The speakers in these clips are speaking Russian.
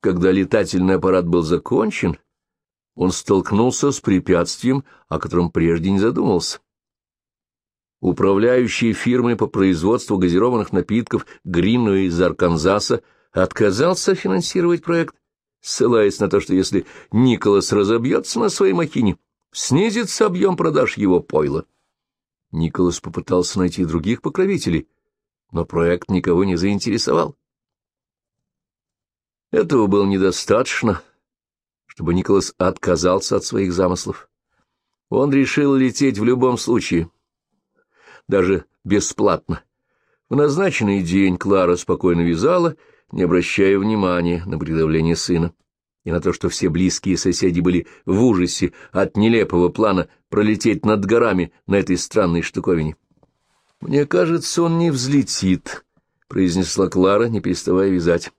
Когда летательный аппарат был закончен, он столкнулся с препятствием, о котором прежде не задумывался. Управляющий фирмой по производству газированных напитков Гринуэй из Арканзаса отказался финансировать проект, ссылаясь на то, что если Николас разобьется на своей махине, снизится объем продаж его пойла. Николас попытался найти других покровителей, но проект никого не заинтересовал. Этого было недостаточно, чтобы Николас отказался от своих замыслов. Он решил лететь в любом случае, даже бесплатно. В назначенный день Клара спокойно вязала, не обращая внимания на приготовление сына и на то, что все близкие соседи были в ужасе от нелепого плана пролететь над горами на этой странной штуковине. «Мне кажется, он не взлетит», — произнесла Клара, не переставая вязать.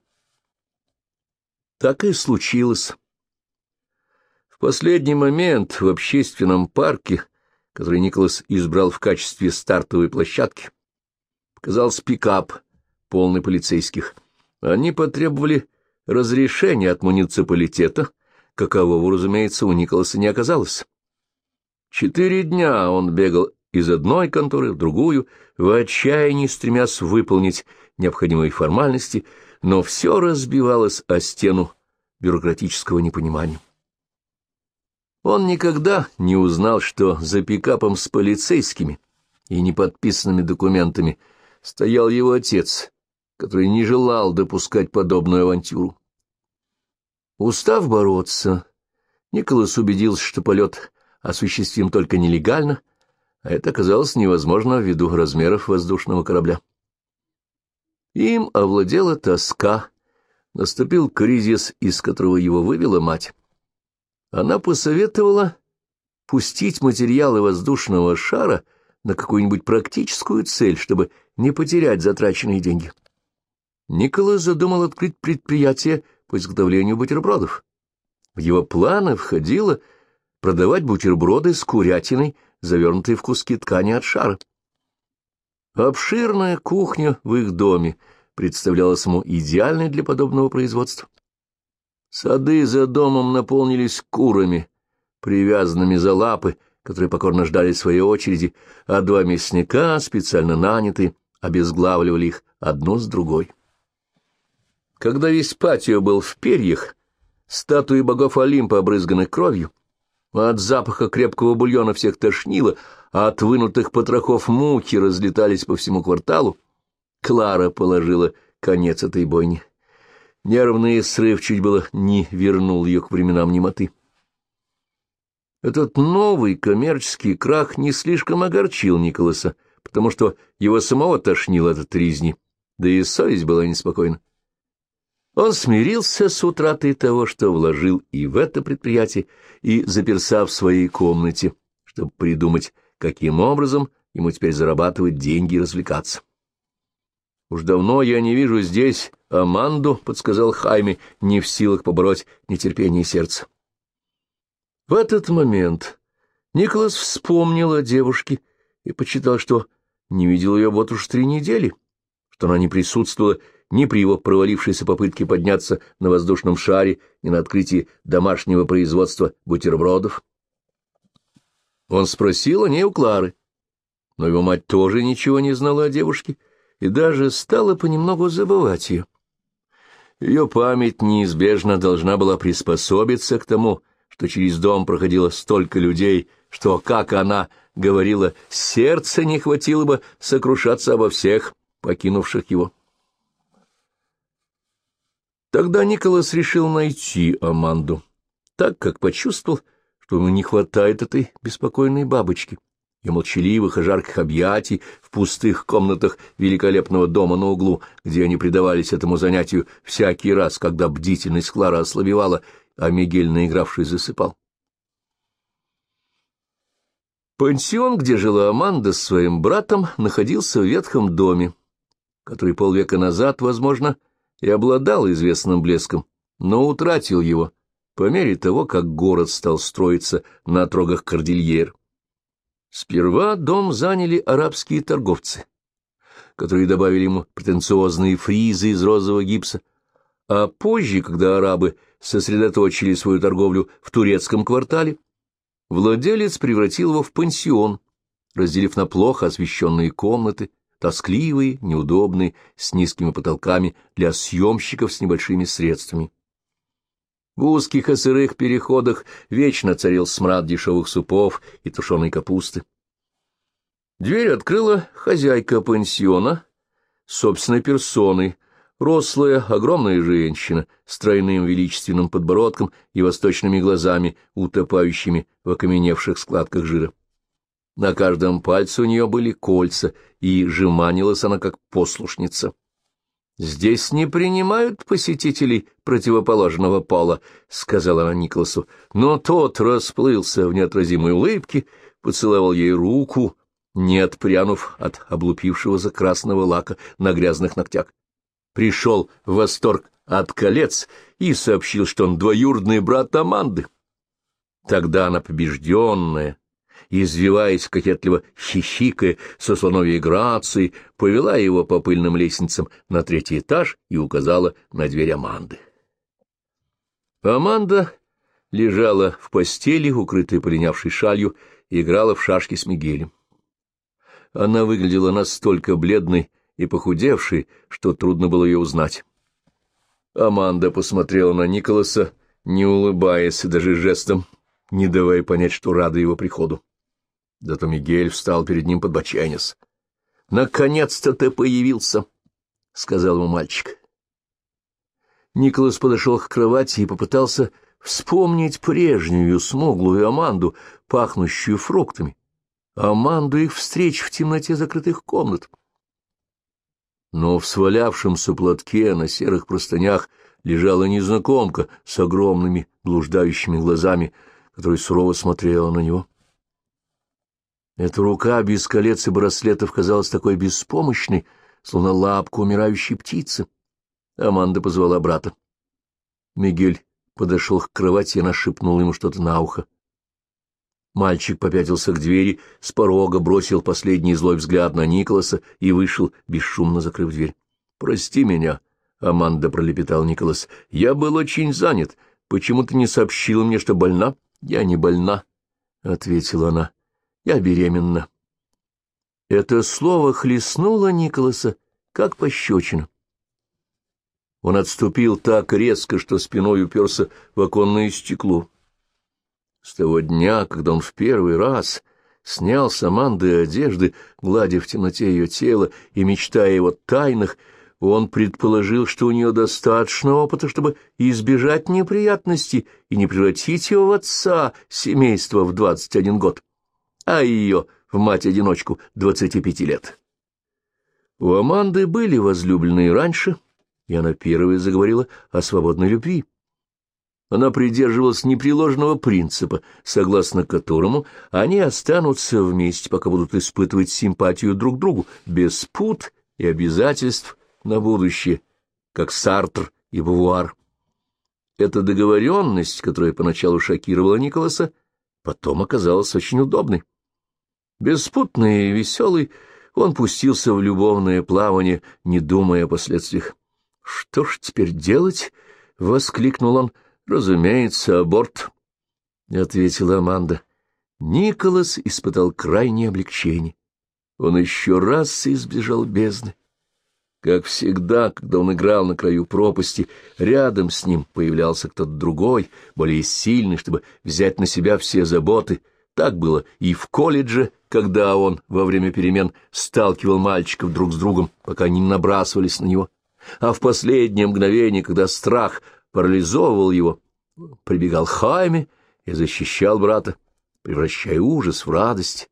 Так и случилось. В последний момент в общественном парке, который Николас избрал в качестве стартовой площадки, показался пикап, полный полицейских. Они потребовали разрешения от муниципалитета, какового, разумеется, у Николаса не оказалось. Четыре дня он бегал из одной конторы в другую, в отчаянии стремясь выполнить необходимые формальности, но все разбивалось о стену бюрократического непонимания. Он никогда не узнал, что за пикапом с полицейскими и неподписанными документами стоял его отец, который не желал допускать подобную авантюру. Устав бороться, Николас убедился, что полет осуществим только нелегально, а это оказалось невозможно ввиду размеров воздушного корабля. Им овладела тоска, наступил кризис, из которого его вывела мать. Она посоветовала пустить материалы воздушного шара на какую-нибудь практическую цель, чтобы не потерять затраченные деньги. Николас задумал открыть предприятие по изготовлению бутербродов. В его планы входило продавать бутерброды с курятиной, завернутые в куски ткани от шара. Обширная кухня в их доме представлялась ему идеальной для подобного производства. Сады за домом наполнились курами, привязанными за лапы, которые покорно ждали своей очереди, а два мясника, специально нанятые, обезглавливали их одну с другой. Когда весь патио был в перьях, статуи богов Олимпа обрызганы кровью, от запаха крепкого бульона всех тошнило, а от вынутых потрохов мухи разлетались по всему кварталу, Клара положила конец этой бойне. Нервный срыв чуть было не вернул ее к временам немоты. Этот новый коммерческий крах не слишком огорчил Николаса, потому что его самого тошнило от резни, да и совесть была неспокойна. Он смирился с утратой того, что вложил и в это предприятие, и заперся в своей комнате, чтобы придумать, каким образом ему теперь зарабатывать деньги и развлекаться. «Уж давно я не вижу здесь Аманду», — подсказал Хайме, не в силах побороть нетерпение сердца. В этот момент Николас вспомнил о девушке и почитал, что не видел ее вот уж три недели, что она не присутствовала ни при его провалившейся попытке подняться на воздушном шаре, ни на открытии домашнего производства бутербродов. Он спросил о ней у Клары, но его мать тоже ничего не знала о девушке и даже стала понемногу забывать ее. Ее память неизбежно должна была приспособиться к тому, что через дом проходило столько людей, что, как она говорила, сердце не хватило бы сокрушаться обо всех, покинувших его. Тогда Николас решил найти Аманду, так как почувствовал, что ему не хватает этой беспокойной бабочки, и молчаливых и жарких объятий в пустых комнатах великолепного дома на углу, где они предавались этому занятию всякий раз, когда бдительность Клара ослабевала, а Мигель, наигравший, засыпал. Пансион, где жила Аманда с своим братом, находился в ветхом доме, который полвека назад, возможно, и обладал известным блеском, но утратил его по мере того, как город стал строиться на отрогах Кордильер. Сперва дом заняли арабские торговцы, которые добавили ему претенциозные фризы из розового гипса, А позже, когда арабы сосредоточили свою торговлю в турецком квартале, владелец превратил его в пансион, разделив на плохо освещенные комнаты, тоскливые, неудобные, с низкими потолками для съемщиков с небольшими средствами. В узких и сырых переходах вечно царил смрад дешевых супов и тушеной капусты. Дверь открыла хозяйка пансиона, собственной персоной, рослая, огромная женщина с тройным величественным подбородком и восточными глазами, утопающими в окаменевших складках жира. На каждом пальце у нее были кольца, и жеманилась она как послушница. «Здесь не принимают посетителей противоположного пола», — сказала она Николасу, но тот расплылся в неотразимой улыбке, поцеловал ей руку, не отпрянув от облупившегося красного лака на грязных ногтях. Пришел в восторг от колец и сообщил, что он двоюродный брат Аманды. Тогда она побежденная, извиваясь кокетливо хихикая со слоновьей грацией, повела его по пыльным лестницам на третий этаж и указала на дверь Аманды. Аманда лежала в постели, укрытая полинявшей шалью, и играла в шашки с Мигелем. Она выглядела настолько бледной и похудевшей, что трудно было ее узнать. Аманда посмотрела на Николаса, не улыбаясь даже жестом, не давая понять, что рада его приходу. Зато Мигель встал перед ним под бочайнис. — Наконец-то ты появился, — сказал ему мальчик. Николас подошел к кровати и попытался вспомнить прежнюю смуглую Аманду, пахнущую фруктами. Аманду их встреч в темноте закрытых комнат. Но в свалявшемся платке на серых простынях лежала незнакомка с огромными блуждающими глазами, которая сурово смотрела на него. Эта рука без колец и браслетов казалась такой беспомощной, словно лапка умирающей птицы. Аманда позвала брата. Мигель подошел к кровати и нашипнул ему что-то на ухо. Мальчик попятился к двери, с порога бросил последний злой взгляд на Николаса и вышел, бесшумно закрыв дверь. — Прости меня, — Аманда пролепетал Николас. — Я был очень занят. Почему ты не сообщила мне, что больна? — Я не больна, — ответила она. Я беременна. Это слово хлестнуло Николаса, как пощечина. Он отступил так резко, что спиной уперся в оконное стекло. С того дня, когда он в первый раз снял с Аманды одежды, гладя в темноте ее тело и мечтая его тайнах, он предположил, что у нее достаточно опыта, чтобы избежать неприятностей и не превратить его в отца семейства в двадцать один год а ее в мать-одиночку двадцати пяти лет. У Аманды были возлюбленные раньше, и она первая заговорила о свободной любви. Она придерживалась непреложного принципа, согласно которому они останутся вместе, пока будут испытывать симпатию друг к другу, без пут и обязательств на будущее, как Сартр и Бувуар. Эта договоренность, которая поначалу шокировала Николаса, потом оказалась очень удобной. Беспутный и веселый, он пустился в любовное плавание, не думая о последствиях. «Что ж теперь делать?» — воскликнул он. «Разумеется, аборт», — ответила Аманда. Николас испытал крайнее облегчение. Он еще раз избежал бездны. Как всегда, когда он играл на краю пропасти, рядом с ним появлялся кто-то другой, более сильный, чтобы взять на себя все заботы — так было и в колледже, когда он во время перемен сталкивал мальчиков друг с другом, пока они не набрасывались на него. А в последнее мгновение, когда страх парализовывал его, прибегал Хайме и защищал брата, превращая ужас в радость,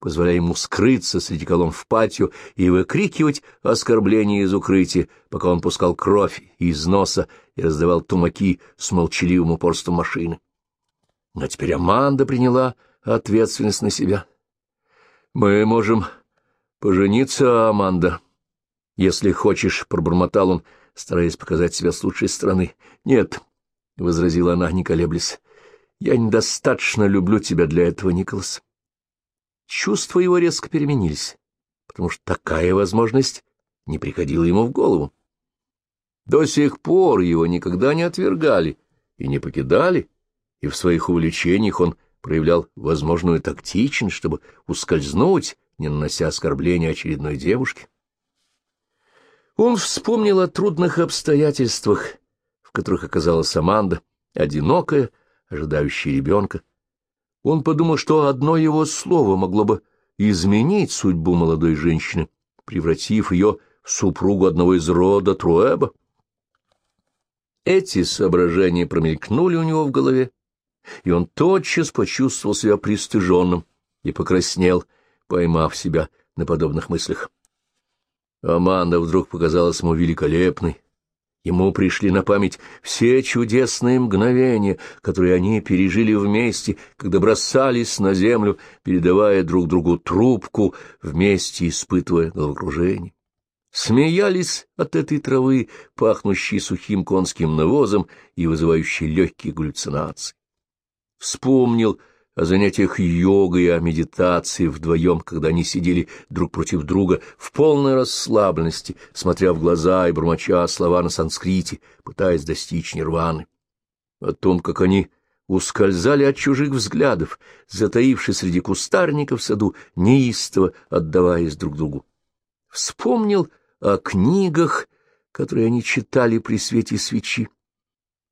позволяя ему скрыться среди колонн в патио и выкрикивать оскорбления из укрытия, пока он пускал кровь из носа и раздавал тумаки с молчаливым упорством машины. Но теперь Аманда приняла ответственность на себя. Мы можем пожениться, Аманда. Если хочешь, — пробормотал он, стараясь показать себя с лучшей стороны. Нет, — возразила она, не колеблясь, — я недостаточно люблю тебя для этого, Николас. Чувства его резко переменились, потому что такая возможность не приходила ему в голову. До сих пор его никогда не отвергали и не покидали, и в своих увлечениях он проявлял возможную тактичность, чтобы ускользнуть, не нанося оскорбления очередной девушке. Он вспомнил о трудных обстоятельствах, в которых оказалась Аманда, одинокая, ожидающая ребенка. Он подумал, что одно его слово могло бы изменить судьбу молодой женщины, превратив ее в супругу одного из рода Труэба. Эти соображения промелькнули у него в голове, и он тотчас почувствовал себя пристыженным и покраснел, поймав себя на подобных мыслях. Аманда вдруг показалась ему великолепной. Ему пришли на память все чудесные мгновения, которые они пережили вместе, когда бросались на землю, передавая друг другу трубку, вместе испытывая головокружение. Смеялись от этой травы, пахнущей сухим конским навозом и вызывающей легкие галлюцинации. Вспомнил о занятиях йогой и о медитации вдвоем, когда они сидели друг против друга в полной расслабленности, смотря в глаза и бормоча слова на санскрите, пытаясь достичь нирваны. О том, как они ускользали от чужих взглядов, затаившись среди кустарников в саду, неистово отдаваясь друг другу. Вспомнил о книгах, которые они читали при свете свечи,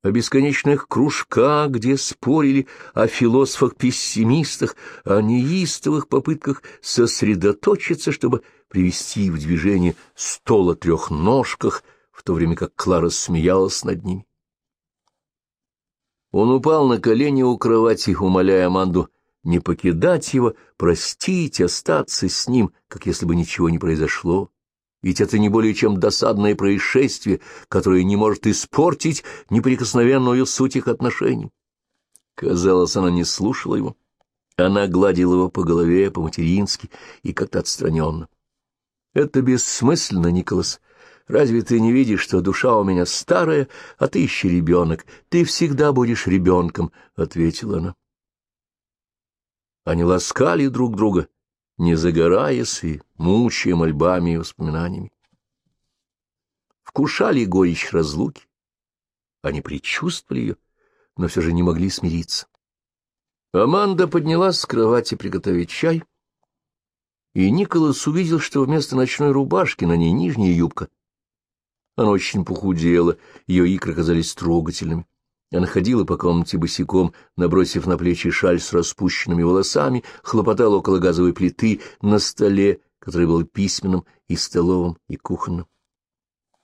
о бесконечных кружках, где спорили о философах-пессимистах, о неистовых попытках сосредоточиться, чтобы привести в движение стол о трехножках, в то время как Клара смеялась над ними. Он упал на колени у кровати, умоляя Аманду не покидать его, простить, остаться с ним, как если бы ничего не произошло ведь это не более чем досадное происшествие, которое не может испортить неприкосновенную суть их отношений. Казалось, она не слушала его. Она гладила его по голове, по-матерински и как-то отстраненно. — Это бессмысленно, Николас. Разве ты не видишь, что душа у меня старая, а ты еще ребенок? Ты всегда будешь ребенком, — ответила она. Они ласкали друг друга, не загораясь и мучая мольбами и воспоминаниями. Вкушали горечь разлуки. Они предчувствовали ее, но все же не могли смириться. Аманда поднялась с кровати приготовить чай, и Николас увидел, что вместо ночной рубашки на ней нижняя юбка. Она очень похудела, ее икры казались трогательными. Она ходила по комнате босиком, набросив на плечи шаль с распущенными волосами, хлопотала около газовой плиты на столе, который был письменным и столовым, и кухонным.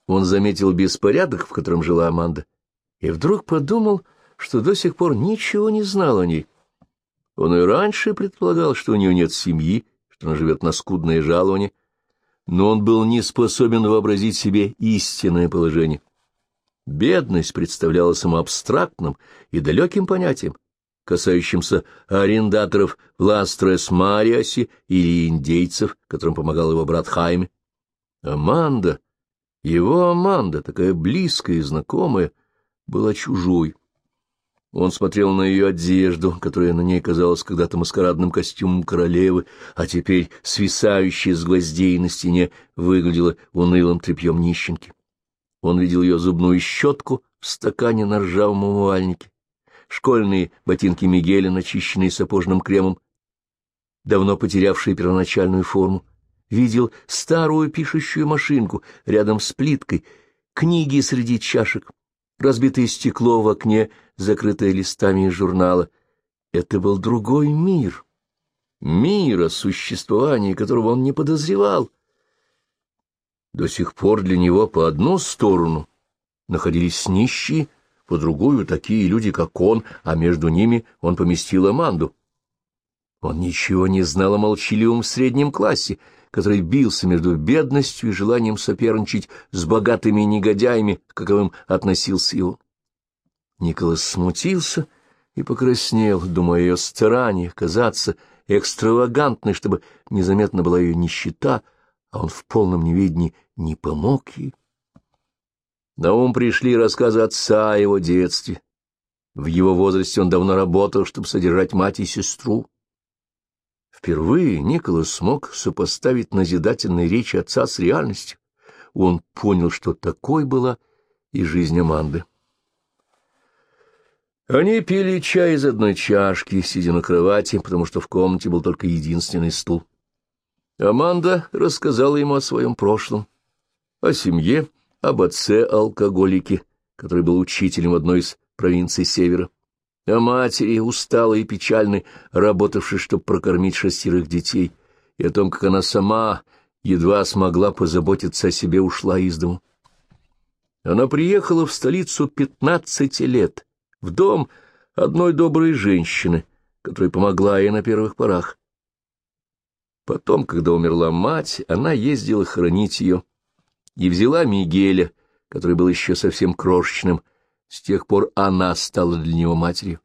Он заметил беспорядок, в котором жила Аманда, и вдруг подумал, что до сих пор ничего не знал о ней. Он и раньше предполагал, что у нее нет семьи, что она живет на скудное жалование, но он был не способен вообразить себе истинное положение. Бедность представлялась ему абстрактным и далеким понятием, касающимся арендаторов в Ластрес-Мариасе или индейцев, которым помогал его брат Хайме. Аманда, его Аманда, такая близкая и знакомая, была чужой. Он смотрел на ее одежду, которая на ней казалась когда-то маскарадным костюмом королевы, а теперь, свисающая с гвоздей на стене, выглядела унылым тряпьем нищенки. Он видел ее зубную щетку в стакане на ржавом умывальнике, школьные ботинки Мигеля, начищенные сапожным кремом, давно потерявшие первоначальную форму. Видел старую пишущую машинку рядом с плиткой, книги среди чашек, разбитое стекло в окне, закрытое листами из журнала. Это был другой мир. Мир, о существовании которого он не подозревал. До сих пор для него по одну сторону находились нищие, по другую такие люди, как он, а между ними он поместил Аманду. Он ничего не знал о молчаливом среднем классе, который бился между бедностью и желанием соперничать с богатыми негодяями, каковым относился его. Николас смутился и покраснел, думая о ее стараниях казаться экстравагантной, чтобы незаметно была ее нищета — а он в полном неведении не помог ей. На ум пришли рассказы отца о его детстве. В его возрасте он давно работал, чтобы содержать мать и сестру. Впервые Николас смог сопоставить назидательные речи отца с реальностью. Он понял, что такой была и жизнь Аманды. Они пили чай из одной чашки, сидя на кровати, потому что в комнате был только единственный стул. Аманда рассказала ему о своем прошлом, о семье, об отце-алкоголике, который был учителем одной из провинций Севера, о матери, усталой и печальной, работавшей, чтобы прокормить шестерых детей, и о том, как она сама едва смогла позаботиться о себе, ушла из дому. Она приехала в столицу пятнадцати лет — в дом одной доброй женщины, которая помогла ей на первых порах. Потом, когда умерла мать, она ездила хоронить ее и взяла Мигеля, который был еще совсем крошечным. С тех пор она стала для него матерью.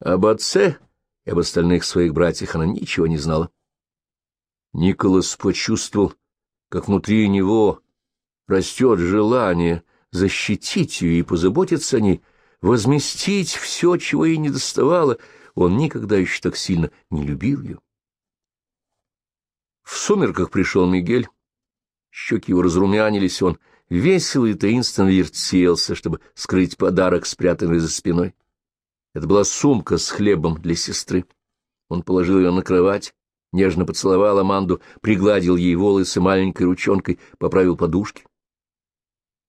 Об отце и об остальных своих братьях она ничего не знала. Николас почувствовал, как внутри него растет желание защитить ее и позаботиться о ней, возместить все, чего ей недоставало, он никогда еще так сильно не любил ее. В сумерках пришел Мигель, щеки его разрумянились, он весело и таинственно вертелся, чтобы скрыть подарок, спрятанный за спиной. Это была сумка с хлебом для сестры. Он положил ее на кровать, нежно поцеловал Аманду, пригладил ей волосы маленькой ручонкой, поправил подушки.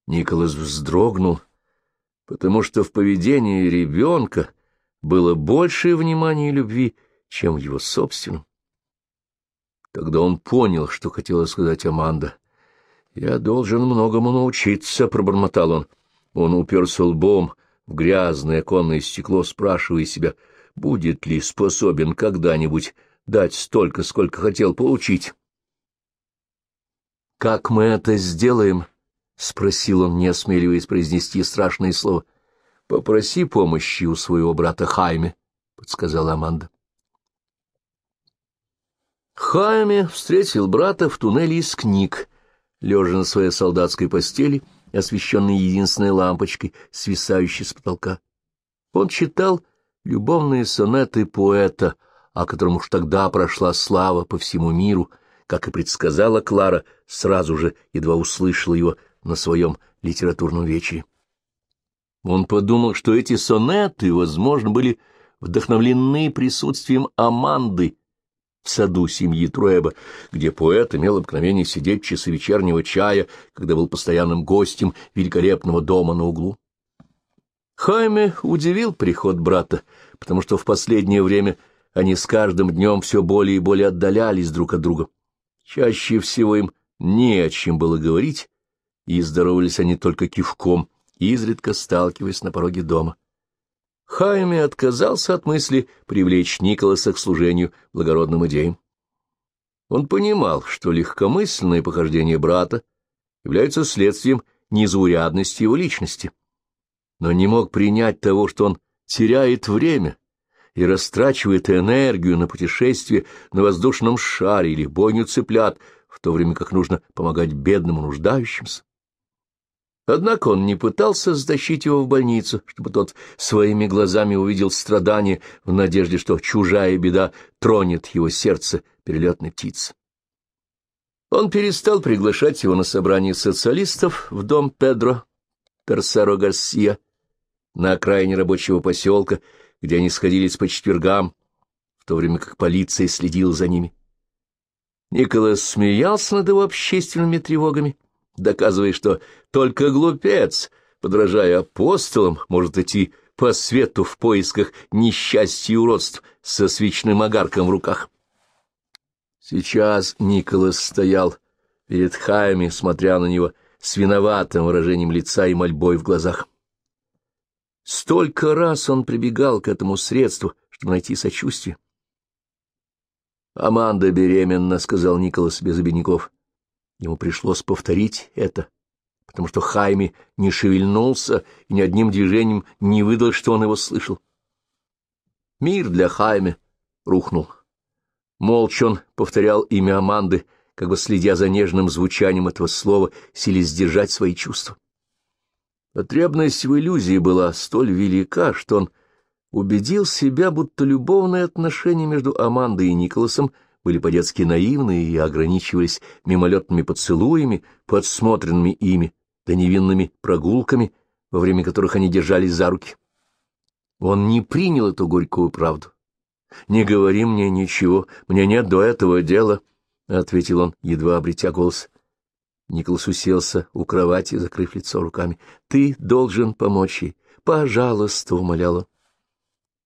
Николас вздрогнул — потому что в поведении ребенка было больше внимания и любви, чем в его собственном. Тогда он понял, что хотела сказать Аманда. «Я должен многому научиться», — пробормотал он. Он уперся лбом в грязное оконное стекло, спрашивая себя, будет ли способен когда-нибудь дать столько, сколько хотел получить. «Как мы это сделаем?» — спросил он, не осмеливаясь произнести страшное слово. — Попроси помощи у своего брата Хайме, — подсказала Аманда. Хайме встретил брата в туннеле из книг, лежа на своей солдатской постели, освещенной единственной лампочкой, свисающей с потолка. Он читал любовные сонеты поэта, о котором уж тогда прошла слава по всему миру, как и предсказала Клара, сразу же едва услышала его на своем литературном вечере. Он подумал, что эти сонеты, возможно, были вдохновлены присутствием Аманды в саду семьи Труэба, где поэт имел обыкновение сидеть часы вечернего чая, когда был постоянным гостем великолепного дома на углу. Хайме удивил приход брата, потому что в последнее время они с каждым днем все более и более отдалялись друг от друга. Чаще всего им не о чем было говорить, и здоровались они только кивком, изредка сталкиваясь на пороге дома. Хайме отказался от мысли привлечь Николаса к служению благородным идеям. Он понимал, что легкомысленное похождение брата является следствием незаурядности его личности, но не мог принять того, что он теряет время и растрачивает энергию на путешествие на воздушном шаре или бойню цыплят, в то время как нужно помогать бедным нуждающимся. Однако он не пытался затащить его в больницу, чтобы тот своими глазами увидел страдания в надежде, что чужая беда тронет его сердце перелетной птицы. Он перестал приглашать его на собрание социалистов в дом Педро Терсеро Гарсия на окраине рабочего поселка, где они сходились по четвергам, в то время как полиция следила за ними. Николас смеялся над его общественными тревогами доказывая, что только глупец, подражая апостолам, может идти по свету в поисках несчастья и уродств со свечным огарком в руках. Сейчас Николас стоял перед Хайми, смотря на него с виноватым выражением лица и мольбой в глазах. Столько раз он прибегал к этому средству, чтобы найти сочувствие. «Аманда беременна», — сказал Николас без обиняков. Ему пришлось повторить это, потому что Хайми не шевельнулся и ни одним движением не выдал, что он его слышал. Мир для Хайми рухнул. Молча он повторял имя Аманды, как бы следя за нежным звучанием этого слова, силясь сдержать свои чувства. Потребность в иллюзии была столь велика, что он убедил себя, будто любовные отношения между Амандой и Николасом были по-детски наивны и ограничивались мимолетными поцелуями, подсмотренными ими, да невинными прогулками, во время которых они держались за руки. Он не принял эту горькую правду. «Не говори мне ничего, мне нет до этого дела», — ответил он, едва обретя голос. Николас уселся у кровати, закрыв лицо руками. «Ты должен помочь ей. Пожалуйста», — умоляла.